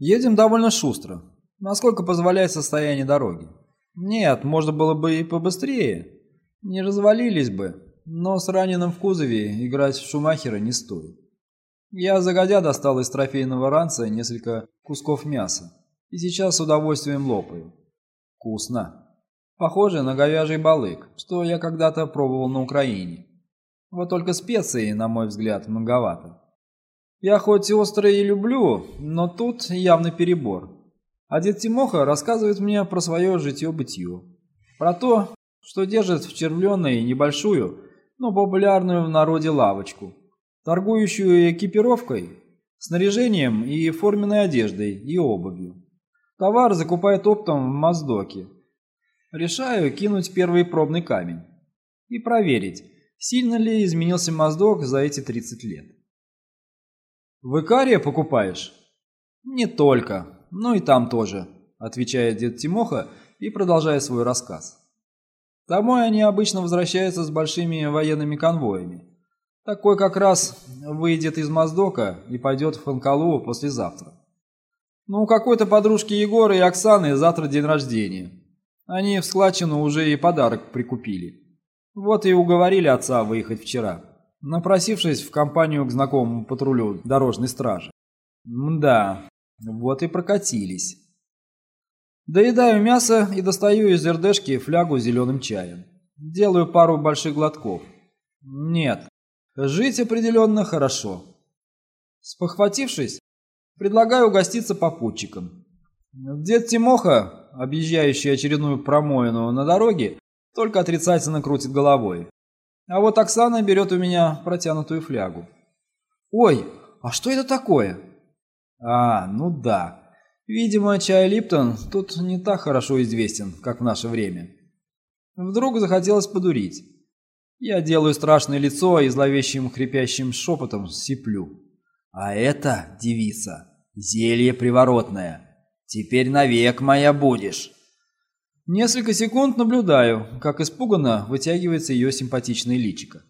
Едем довольно шустро, насколько позволяет состояние дороги. Нет, можно было бы и побыстрее, не развалились бы, но с раненым в кузове играть в Шумахера не стоит. Я загодя достал из трофейного ранца несколько кусков мяса и сейчас с удовольствием лопаю. Вкусно. Похоже на говяжий балык, что я когда-то пробовал на Украине. Вот только специй, на мой взгляд, многовато. Я хоть острое и люблю, но тут явно перебор. А дед Тимоха рассказывает мне про свое житье-бытие. Про то, что держит в Червленной небольшую, но популярную в народе лавочку, торгующую экипировкой, снаряжением и форменной одеждой и обувью. Товар закупает оптом в Моздоке. Решаю кинуть первый пробный камень и проверить, сильно ли изменился Моздок за эти 30 лет. «В Икаре покупаешь?» «Не только, но и там тоже», — отвечает дед Тимоха и продолжает свой рассказ. Домой они обычно возвращаются с большими военными конвоями. Такой как раз выйдет из Моздока и пойдет в Ханкалу послезавтра. Ну, у какой-то подружки Егора и Оксаны завтра день рождения. Они в складчину уже и подарок прикупили. Вот и уговорили отца выехать вчера напросившись в компанию к знакомому патрулю дорожной стражи. Мда, вот и прокатились. Доедаю мясо и достаю из РДшки флягу с зеленым чаем. Делаю пару больших глотков. Нет, жить определенно хорошо. Спохватившись, предлагаю угоститься попутчиком. Дед Тимоха, объезжающий очередную промоину на дороге, только отрицательно крутит головой. А вот Оксана берет у меня протянутую флягу. «Ой, а что это такое?» «А, ну да. Видимо, чай Липтон тут не так хорошо известен, как в наше время». Вдруг захотелось подурить. Я делаю страшное лицо и зловещим хрипящим шепотом сиплю. «А это, девица, зелье приворотное. Теперь навек моя будешь». Несколько секунд наблюдаю, как испуганно вытягивается ее симпатичное личико.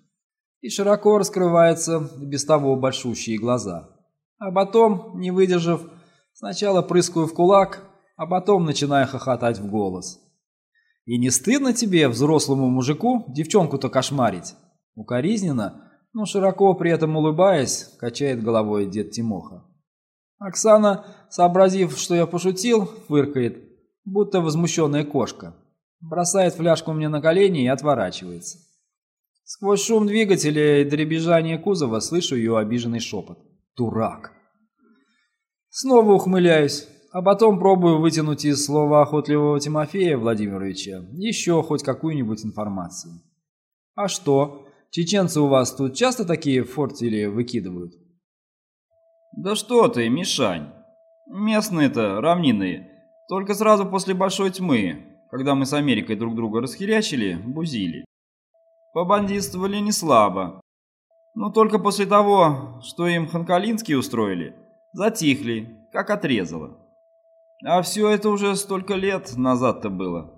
И широко раскрываются без того большущие глаза. А потом, не выдержав, сначала прыскаю в кулак, а потом начинаю хохотать в голос. «И не стыдно тебе, взрослому мужику, девчонку-то кошмарить?» Укоризненно, но широко при этом улыбаясь, качает головой дед Тимоха. Оксана, сообразив, что я пошутил, фыркает – будто возмущенная кошка. Бросает фляжку мне на колени и отворачивается. Сквозь шум двигателя и дребезжание кузова слышу ее обиженный шепот. «Дурак!» Снова ухмыляюсь, а потом пробую вытянуть из слова охотливого Тимофея Владимировича еще хоть какую-нибудь информацию. «А что, чеченцы у вас тут часто такие фортили выкидывают?» «Да что ты, Мишань, местные-то равнинные, только сразу после Большой Тьмы, когда мы с Америкой друг друга расхерячили, бузили. Побандитствовали не слабо. Но только после того, что им ханкалинские устроили, затихли, как отрезало. А все это уже столько лет назад-то было.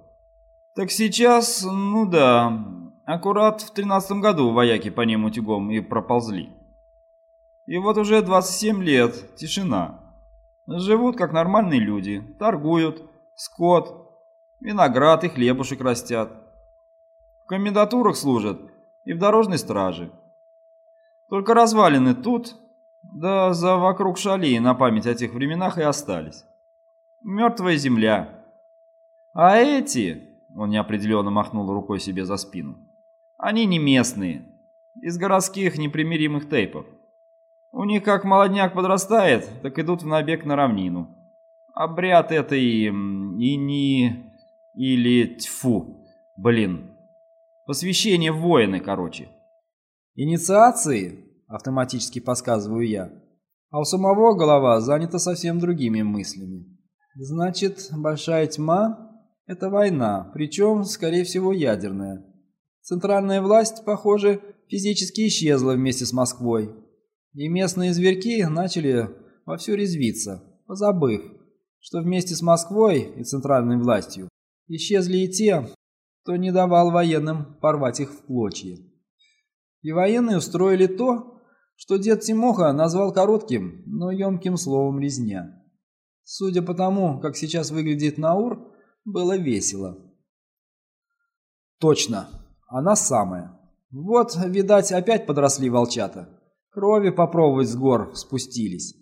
Так сейчас, ну да, аккурат в тринадцатом году вояки по ним утюгом и проползли. И вот уже 27 лет, тишина. Живут как нормальные люди, торгуют, скот, виноград и хлебушек растят. В комендатурах служат и в дорожной страже. Только развалины тут, да за вокруг шалей на память о тех временах и остались. Мертвая земля. А эти, он неопределенно махнул рукой себе за спину, они не местные, из городских непримиримых тейпов. У них как молодняк подрастает, так идут в набег на равнину. Обряд это и... и не... или... тьфу, блин. Посвящение в воины, короче. Инициации, автоматически подсказываю я. А у самого голова занята совсем другими мыслями. Значит, большая тьма – это война, причем, скорее всего, ядерная. Центральная власть, похоже, физически исчезла вместе с Москвой. И местные зверьки начали вовсю резвиться, позабыв, что вместе с Москвой и центральной властью исчезли и те, кто не давал военным порвать их в клочья. И военные устроили то, что дед Тимоха назвал коротким, но емким словом «резня». Судя по тому, как сейчас выглядит Наур, было весело. Точно, она самая. Вот, видать, опять подросли волчата. Крови попробовать с гор спустились.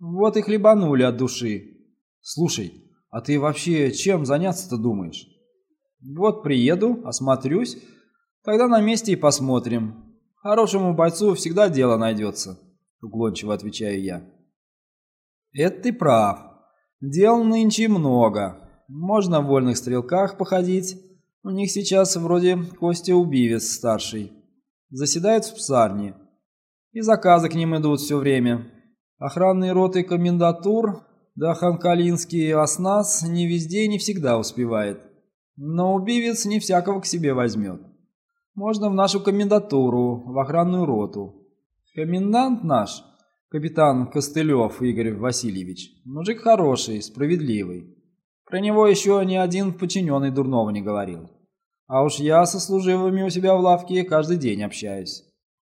Вот и хлебанули от души. Слушай, а ты вообще чем заняться-то думаешь? Вот приеду, осмотрюсь, тогда на месте и посмотрим. Хорошему бойцу всегда дело найдется, уклончиво отвечаю я. Это ты прав. Дел нынче много. Можно в вольных стрелках походить. У них сейчас вроде Костя Убивец старший. Заседает в псарне. И заказы к ним идут все время. Охранные роты комендатур, да ханкалинский оснас не везде и не всегда успевает. Но убивец не всякого к себе возьмет. Можно в нашу комендатуру, в охранную роту. Комендант наш, капитан Костылев Игорь Васильевич, мужик хороший, справедливый. Про него еще ни один подчиненный дурного не говорил. А уж я со служивыми у себя в лавке каждый день общаюсь.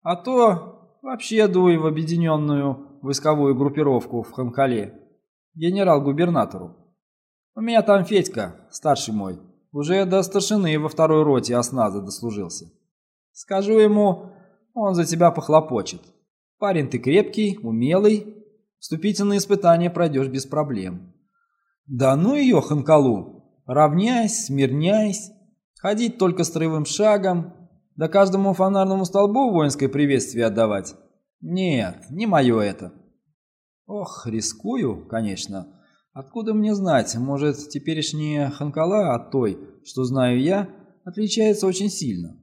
А то вообще дуй в объединенную войсковую группировку в Ханкале, генерал-губернатору. У меня там Федька, старший мой, уже до старшины во второй роте осназа дослужился. Скажу ему, он за тебя похлопочет. Парень ты крепкий, умелый, вступительные испытания пройдешь без проблем. Да ну ее, Ханкалу, равняйсь, смирняйся, ходить только строевым шагом, да каждому фонарному столбу воинское приветствие отдавать. Нет, не мое это. Ох, рискую, конечно. Откуда мне знать, может, теперешняя Ханкала от той, что знаю я, отличается очень сильно.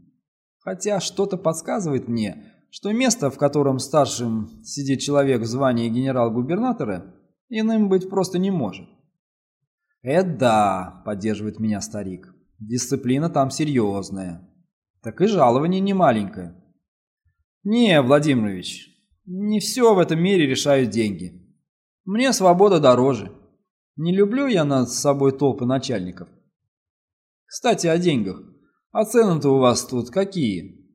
Хотя что-то подсказывает мне, что место, в котором старшим сидит человек в звании генерал-губернатора, иным быть просто не может. «Это да», — поддерживает меня старик. «Дисциплина там серьезная. Так и жалование не маленькое». «Не, Владимирович, не все в этом мире решают деньги. Мне свобода дороже. Не люблю я над собой толпы начальников. Кстати, о деньгах. А цены-то у вас тут какие?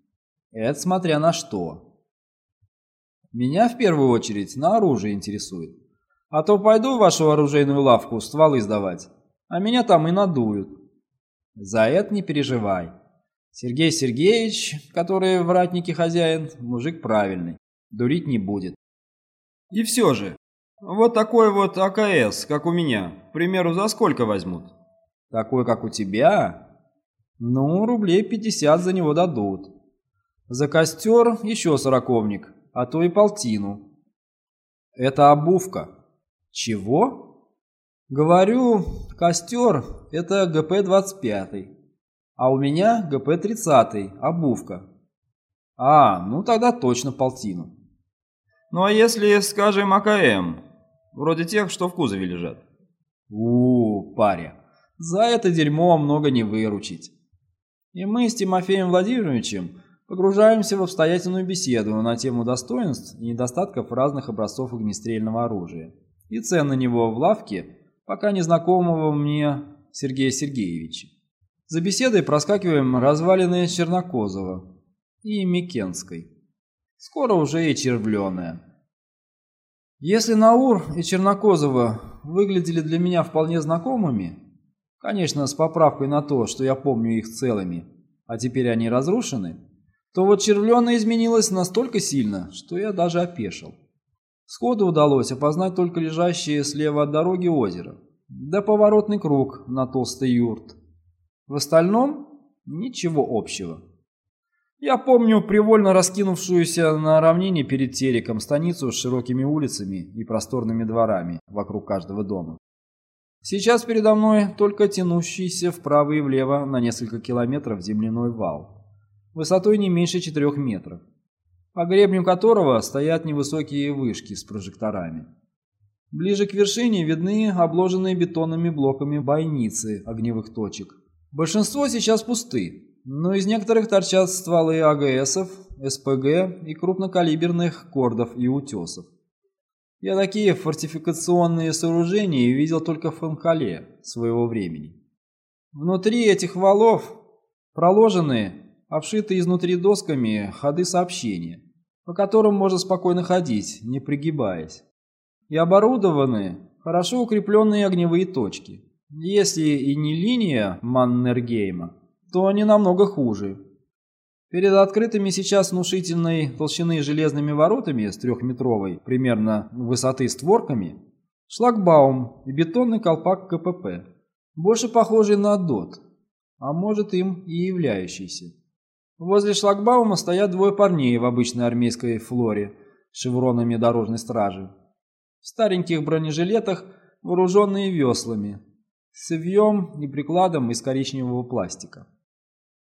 Это смотря на что. Меня в первую очередь на оружие интересует. А то пойду в вашу оружейную лавку стволы сдавать, а меня там и надуют. За это не переживай. Сергей Сергеевич, который в ратнике хозяин, мужик правильный, дурить не будет. И все же, вот такой вот АКС, как у меня, к примеру, за сколько возьмут? Такой, как у тебя? Ну, рублей 50 за него дадут. За костер еще сороковник, а то и полтину. Это обувка. Чего? Говорю, костер – это ГП-25, а у меня ГП-30, обувка. А, ну тогда точно полтину. Ну а если, скажем, АКМ, вроде тех, что в кузове лежат? у, -у паря, за это дерьмо много не выручить. И мы с Тимофеем Владимировичем погружаемся в обстоятельную беседу на тему достоинств и недостатков разных образцов огнестрельного оружия и цен на него в лавке пока незнакомого мне Сергея Сергеевича. За беседой проскакиваем развалины Чернокозова и Микенской. Скоро уже и Червленая. Если Наур и Чернокозова выглядели для меня вполне знакомыми, конечно, с поправкой на то, что я помню их целыми, а теперь они разрушены, то вот Червленая изменилась настолько сильно, что я даже опешил. Сходу удалось опознать только лежащее слева от дороги озеро, да поворотный круг на толстый юрт. В остальном ничего общего. Я помню привольно раскинувшуюся на равнине перед тереком станицу с широкими улицами и просторными дворами вокруг каждого дома. Сейчас передо мной только тянущийся вправо и влево на несколько километров земляной вал, высотой не меньше четырех метров по гребню которого стоят невысокие вышки с прожекторами. Ближе к вершине видны обложенные бетонными блоками бойницы огневых точек. Большинство сейчас пусты, но из некоторых торчат стволы АГСов, СПГ и крупнокалиберных кордов и утесов. Я такие фортификационные сооружения видел только в Фанкале своего времени. Внутри этих валов проложены обшитые изнутри досками ходы сообщения, по которым можно спокойно ходить, не пригибаясь, и оборудованы хорошо укрепленные огневые точки. Если и не линия Маннергейма, то они намного хуже. Перед открытыми сейчас внушительной толщины железными воротами с трехметровой примерно высоты створками шлагбаум и бетонный колпак КПП, больше похожий на ДОТ, а может им и являющийся. Возле шлагбаума стоят двое парней в обычной армейской флоре с шевронами дорожной стражи. В стареньких бронежилетах, вооруженные веслами, с цевьем и прикладом из коричневого пластика.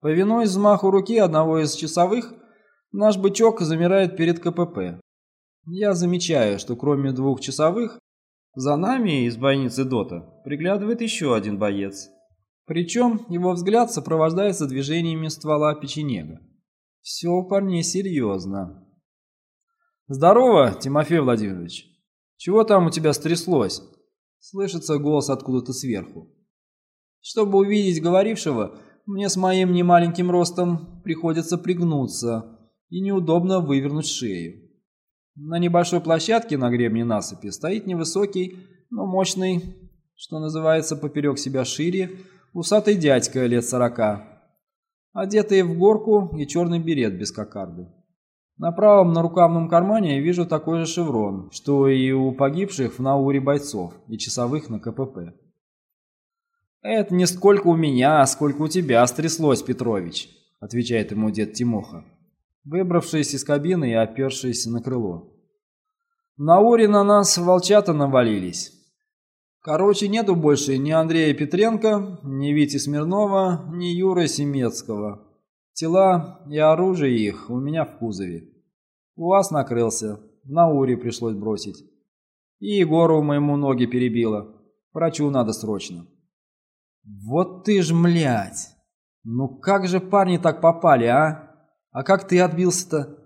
Повинуясь взмаху руки одного из часовых, наш бычок замирает перед КПП. Я замечаю, что кроме двух часовых, за нами из бойницы Дота приглядывает еще один боец. Причем его взгляд сопровождается движениями ствола печенега. Все у парней серьезно. «Здорово, Тимофей Владимирович. Чего там у тебя стряслось?» Слышится голос откуда-то сверху. Чтобы увидеть говорившего, мне с моим немаленьким ростом приходится пригнуться и неудобно вывернуть шею. На небольшой площадке на гребне насыпи стоит невысокий, но мощный, что называется поперек себя шире, усатый дядька лет сорока, одетый в горку и черный берет без кокарды. На правом нарукавном кармане вижу такой же шеврон, что и у погибших в Науре бойцов и часовых на КПП. «Это не сколько у меня, а сколько у тебя стряслось, Петрович», — отвечает ему дед Тимоха, выбравшись из кабины и опершись на крыло. «На Уре на нас волчата навалились. Короче, нету больше ни Андрея Петренко, ни Вити Смирнова, ни Юры Семецкого. Тела и оружие их у меня в кузове. У вас накрылся, на Уре пришлось бросить. И Егору моему ноги перебило. Врачу надо срочно. Вот ты ж, млядь! Ну как же парни так попали, а? А как ты отбился-то?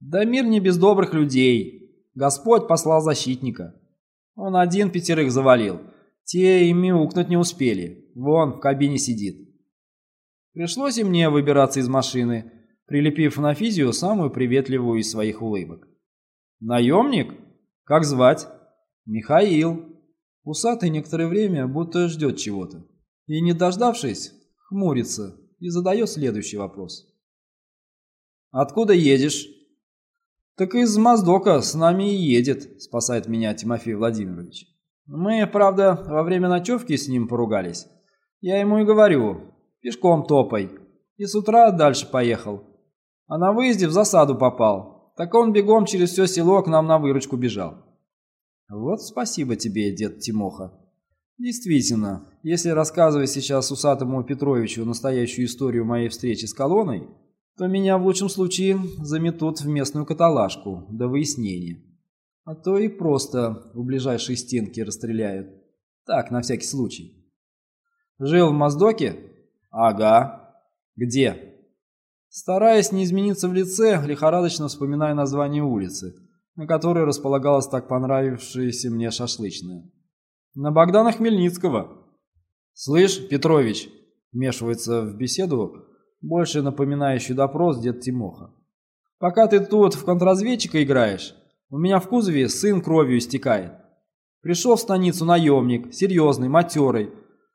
Да мир не без добрых людей. Господь послал защитника. Он один пятерых завалил. Те и мяукнуть не успели. Вон, в кабине сидит. Пришлось и мне выбираться из машины, прилепив на физию самую приветливую из своих улыбок. «Наемник? Как звать?» «Михаил». Усатый некоторое время будто ждет чего-то. И, не дождавшись, хмурится и задает следующий вопрос. «Откуда едешь?» «Так из Моздока с нами и едет», — спасает меня Тимофей Владимирович. «Мы, правда, во время ночевки с ним поругались. Я ему и говорю, пешком топай. И с утра дальше поехал. А на выезде в засаду попал. Так он бегом через все село к нам на выручку бежал». «Вот спасибо тебе, дед Тимоха». Действительно, если рассказывать сейчас усатому Петровичу настоящую историю моей встречи с колонной, то меня в лучшем случае заметут в местную каталажку до выяснения. А то и просто у ближайшей стенки расстреляют. Так, на всякий случай. Жил в Моздоке? Ага. Где? Стараясь не измениться в лице, лихорадочно вспоминаю название улицы, на которой располагалась так понравившаяся мне шашлычная. На Богдана Хмельницкого. «Слышь, Петрович», вмешивается в беседу больше напоминающий допрос дед Тимоха. «Пока ты тут в контрразведчика играешь, у меня в кузове сын кровью истекает. Пришел в станицу наемник, серьезный, матерый.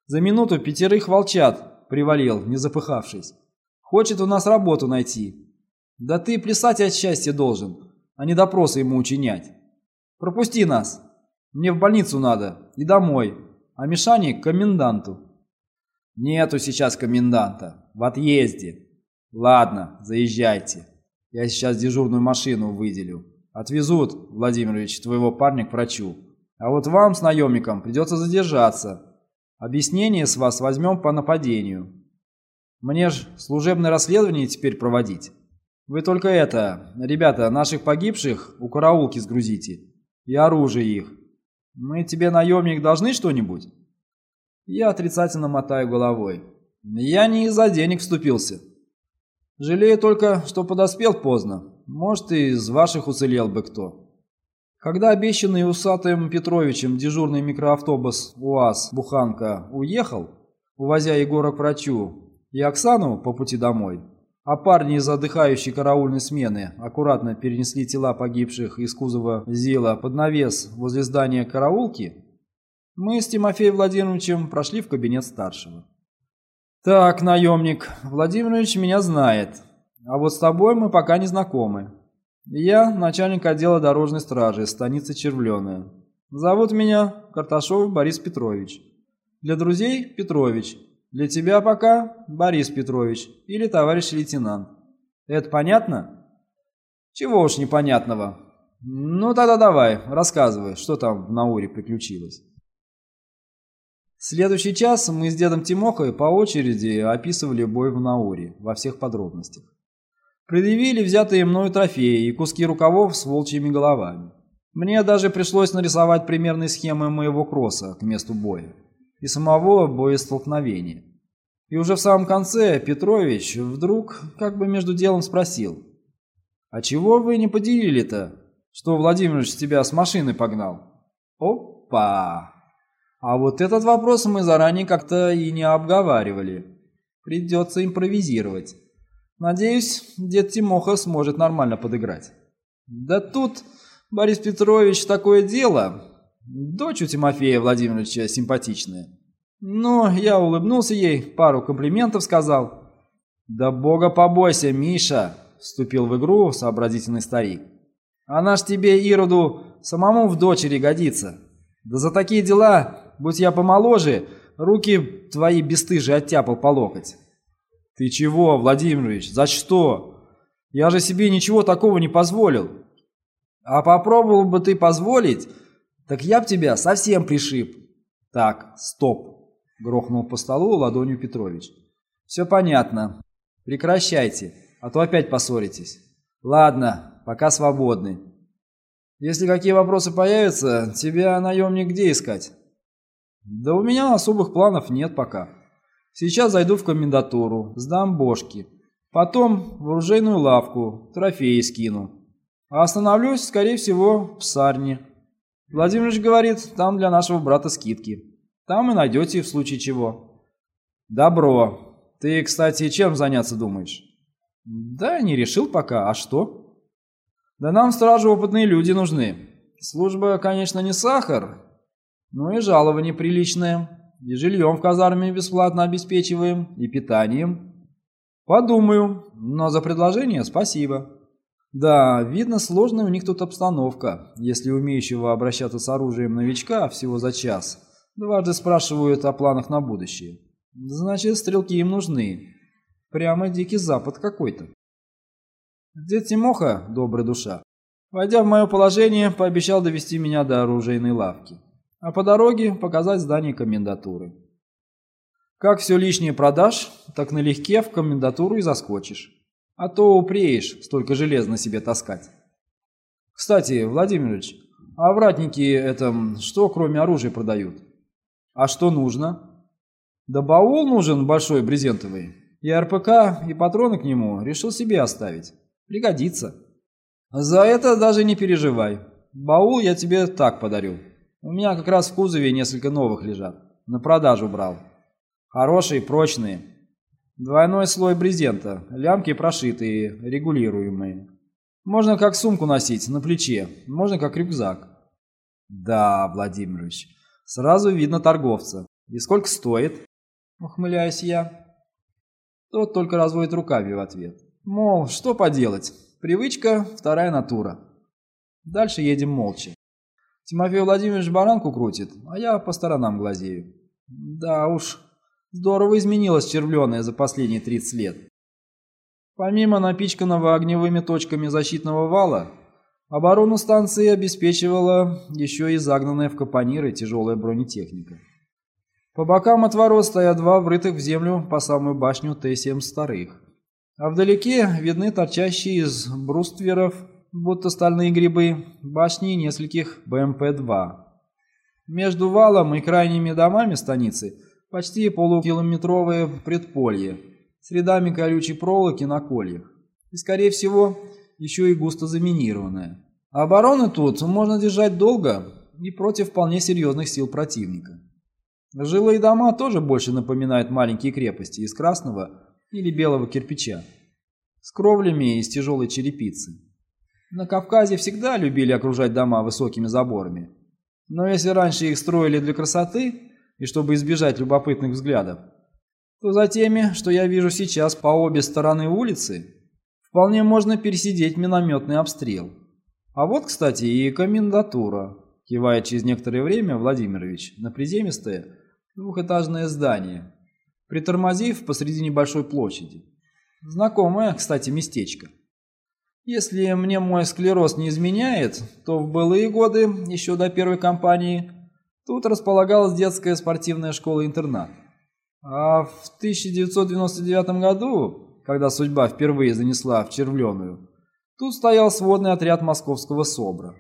За минуту пятерых волчат привалил, не запыхавшись. Хочет у нас работу найти. Да ты плясать от счастья должен, а не допросы ему учинять. Пропусти нас. Мне в больницу надо и домой, а Мишане к коменданту». «Нету сейчас коменданта. В отъезде. Ладно, заезжайте. Я сейчас дежурную машину выделю. Отвезут, Владимирович, твоего парня к врачу. А вот вам с наемником придется задержаться. Объяснение с вас возьмем по нападению. Мне ж служебное расследование теперь проводить. Вы только это, ребята, наших погибших у караулки сгрузите. И оружие их. Мы тебе, наемник, должны что-нибудь? Я отрицательно мотаю головой. Я не из-за денег вступился. Жалею только, что подоспел поздно. Может, и из ваших уцелел бы кто. Когда обещанный усатым Петровичем дежурный микроавтобус УАЗ «Буханка» уехал, увозя Егора к врачу и Оксану по пути домой, а парни из отдыхающей караульной смены аккуратно перенесли тела погибших из кузова ЗИЛа под навес возле здания караулки, мы с Тимофеем Владимировичем прошли в кабинет старшего. «Так, наемник, Владимирович меня знает, а вот с тобой мы пока не знакомы. Я начальник отдела дорожной стражи станицы Червленая. Зовут меня Карташов Борис Петрович. Для друзей – Петрович. Для тебя пока Борис Петрович или товарищ лейтенант. Это понятно? Чего уж непонятного. Ну тогда давай, рассказывай, что там в Науре приключилось. Следующий час мы с дедом Тимохой по очереди описывали бой в Науре во всех подробностях. Предъявили взятые мною трофеи и куски рукавов с волчьими головами. Мне даже пришлось нарисовать примерные схемы моего кросса к месту боя и самого боестолкновения. И уже в самом конце Петрович вдруг как бы между делом спросил, «А чего вы не поделили-то, что Владимирович тебя с машины погнал?» «Опа!» А вот этот вопрос мы заранее как-то и не обговаривали. Придется импровизировать. Надеюсь, дед Тимоха сможет нормально подыграть. Да тут, Борис Петрович, такое дело. Дочь у Тимофея Владимировича симпатичная. Но я улыбнулся ей, пару комплиментов сказал. «Да бога побойся, Миша!» – вступил в игру сообразительный старик. «Она ж тебе, Ироду, самому в дочери годится. Да за такие дела будь я помоложе, руки твои бесстыжие оттяпал по локоть. Ты чего, Владимирович, за что? Я же себе ничего такого не позволил. А попробовал бы ты позволить, так я б тебя совсем пришиб. Так, стоп, грохнул по столу ладонью Петрович. Все понятно. Прекращайте, а то опять поссоритесь. Ладно, пока свободны. Если какие вопросы появятся, тебя, наемник, где искать? Да у меня особых планов нет пока. Сейчас зайду в комендатуру, сдам бошки. Потом в оружейную лавку, трофеи скину. А остановлюсь, скорее всего, в Сарне. Владимирович говорит, там для нашего брата скидки. Там и найдете в случае чего. Добро. Ты, кстати, чем заняться думаешь? Да, не решил пока. А что? Да нам в стражу опытные люди нужны. Служба, конечно, не сахар, ну и жалование приличное. И жильем в казарме бесплатно обеспечиваем, и питанием. Подумаю, но за предложение спасибо. Да, видно, сложная у них тут обстановка, если умеющего обращаться с оружием новичка всего за час. Дважды спрашивают о планах на будущее. Значит, стрелки им нужны. Прямо дикий запад какой-то. Дед Тимоха, добрая душа, войдя в мое положение, пообещал довести меня до оружейной лавки а по дороге показать здание комендатуры. Как все лишнее продашь, так налегке в комендатуру и заскочишь. А то упреешь столько железа на себе таскать. Кстати, Владимирович, а вратники это что кроме оружия продают? А что нужно? Да баул нужен большой брезентовый. И РПК, и патроны к нему решил себе оставить. Пригодится. За это даже не переживай. Баул я тебе так подарю. У меня как раз в кузове несколько новых лежат. На продажу брал. Хорошие, прочные. Двойной слой брезента, лямки прошитые, регулируемые. Можно как сумку носить, на плече, можно как рюкзак. Да, Владимирович, сразу видно торговца. И сколько стоит? Ухмыляюсь я. Тот только разводит руками в ответ. Мол, что поделать, привычка, вторая натура. Дальше едем молча. Тимофей Владимирович баранку крутит, а я по сторонам глазею. Да уж, здорово изменилась червленая за последние 30 лет. Помимо напичканного огневыми точками защитного вала, оборону станции обеспечивала еще и загнанная в капониры тяжелая бронетехника. По бокам от ворот стоят два врытых в землю по самую башню Т-7 старых, а вдалеке видны торчащие из брустверов будто стальные грибы, башни нескольких БМП-2. Между валом и крайними домами станицы почти полукилометровое предполье с рядами колючей проволоки на кольях. И, скорее всего, еще и густо заминированное. обороны тут можно держать долго и против вполне серьезных сил противника. Жилые дома тоже больше напоминают маленькие крепости из красного или белого кирпича. с кровлями из тяжелой черепицы. На Кавказе всегда любили окружать дома высокими заборами. Но если раньше их строили для красоты и чтобы избежать любопытных взглядов, то за теми, что я вижу сейчас по обе стороны улицы, вполне можно пересидеть минометный обстрел. А вот, кстати, и комендатура, кивает через некоторое время Владимирович на приземистое двухэтажное здание, притормозив посреди небольшой площади. Знакомое, кстати, местечко. Если мне мой склероз не изменяет, то в былые годы, еще до первой кампании, тут располагалась детская спортивная школа-интернат. А в 1999 году, когда судьба впервые занесла в Червленую, тут стоял сводный отряд московского СОБРа.